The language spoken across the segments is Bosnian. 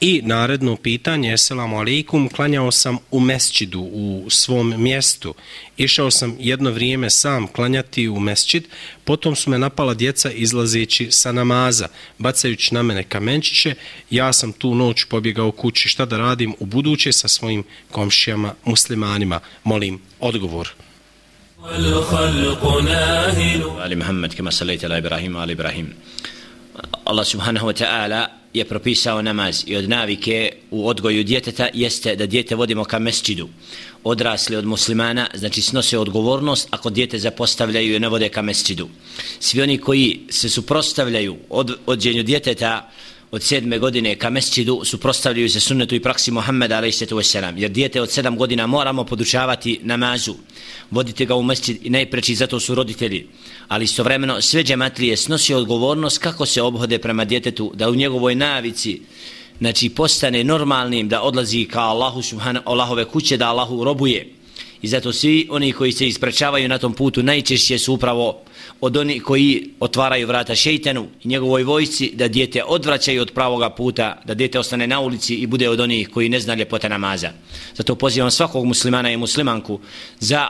I naredno pitanje, selamu alaikum, klanjao sam u mesčidu, u svom mjestu. Išao sam jedno vrijeme sam klanjati u mesčid, potom su me napala djeca izlazeći sa namaza, bacajući na mene kamenčiće. Ja sam tu noć pobjegao kući, šta da radim u buduće sa svojim komšijama muslimanima. Molim, odgovor. Ali Muhammed, kema salajte ala Ibrahim, ala Ibrahim. Allah subhanahu wa ta'ala je propisao namaz i od navike u odgoju djeteta jeste da djete vodimo ka mesčidu. Odrasli od muslimana, znači snose odgovornost ako djete zapostavljaju i ne vode ka mesčidu. Svi oni koji se suprostavljaju od, odđenju djeteta, od sedme godine ka mesčidu suprostavljaju se sunnetu i praksi Muhammeda a.s. jer dijete od sedam godina moramo podučavati namazu. Vodite ga u mesčid i najpreći zato su roditelji. Ali istovremeno sve džematlije snosi odgovornost kako se obhode prema djetetu da u njegovoj navici znači postane normalnim da odlazi ka Allahu subhanahu Allahove kuće da Allahu robuje i zato svi oni koji se isprečavaju na tom putu najčešće su upravo od oni koji otvaraju vrata šeitanu i njegovoj vojci da dijete odvraćaju od pravoga puta, da dijete ostane na ulici i bude od onih koji ne zna ljepota namaza. Zato pozivam svakog muslimana i muslimanku za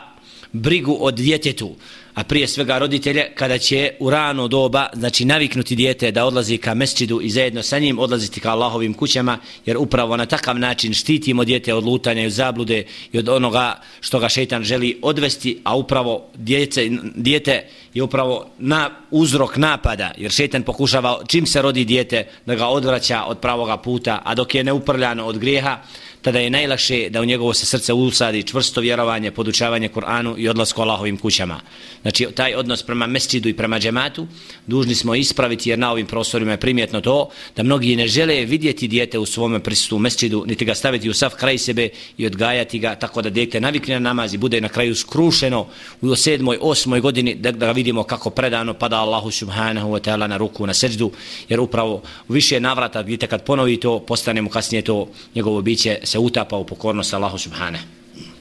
brigu od djetetu, a prije svega roditelje kada će u rano doba znači naviknuti dijete da odlazi ka mesčidu i zajedno sa njim odlaziti ka Allahovim kućama jer upravo na takav način štitimo dijete od lutanja i od zablude i od onoga što ga šeitan želi odvesti a upravo djece, dijete je upravo na uzrok napada jer šeitan pokušava čim se rodi dijete da ga odvraća od pravoga puta a dok je neuprljano od grijeha tada je najlakše da u njegovo se srce usadi čvrsto vjerovanje, podučavanje Kur'anu i odlasku Allahovim kućama. Znači, taj odnos prema mesčidu i prema džematu dužni smo ispraviti jer na ovim prostorima je primjetno to da mnogi ne žele vidjeti dijete u svome prisutu u mesčidu, niti ga staviti u sav kraj sebe i odgajati ga tako da dijete navikne na namaz i bude na kraju skrušeno u sedmoj, osmoj godini da, da ga vidimo kako predano pada Allahu subhanahu wa ta'ala na ruku, na seđdu, jer upravo više navrata, vidite kad ponovi to, postane mu kasnije to njegovo biće se utapa u pokornost Allahu subhanahu.